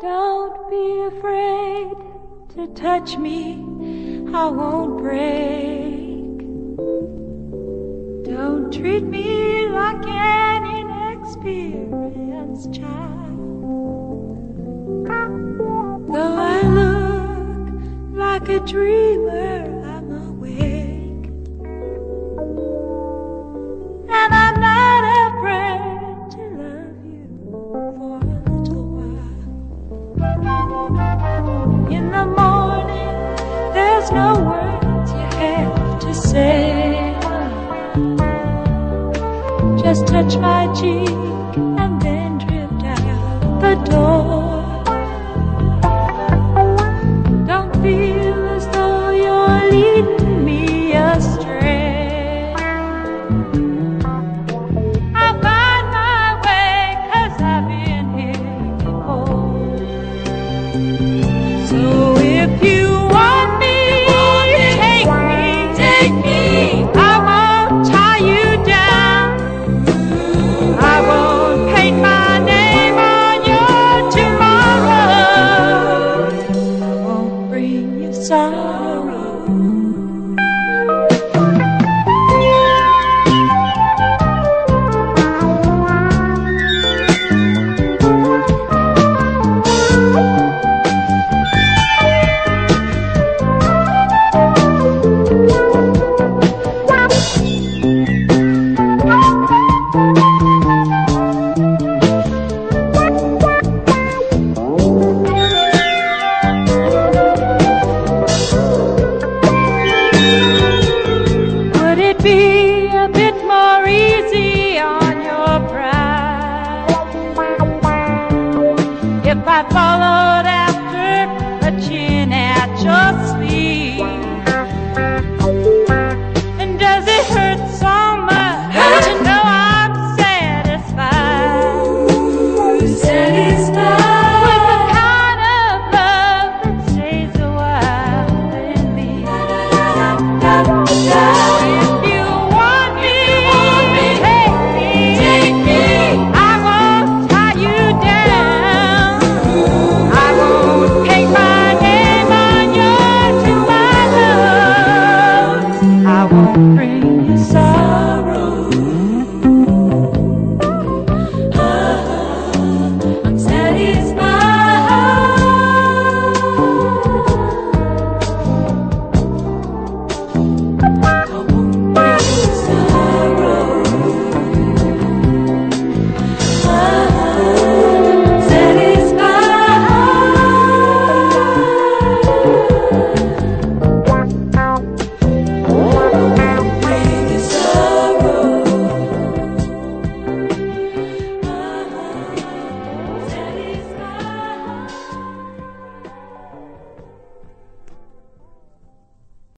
Don't be afraid to touch me, I won't break. Don't treat me like an inexperienced child. Though I look like a dreamer. no words you have to say. Just touch my cheek. i follow Bring yourself.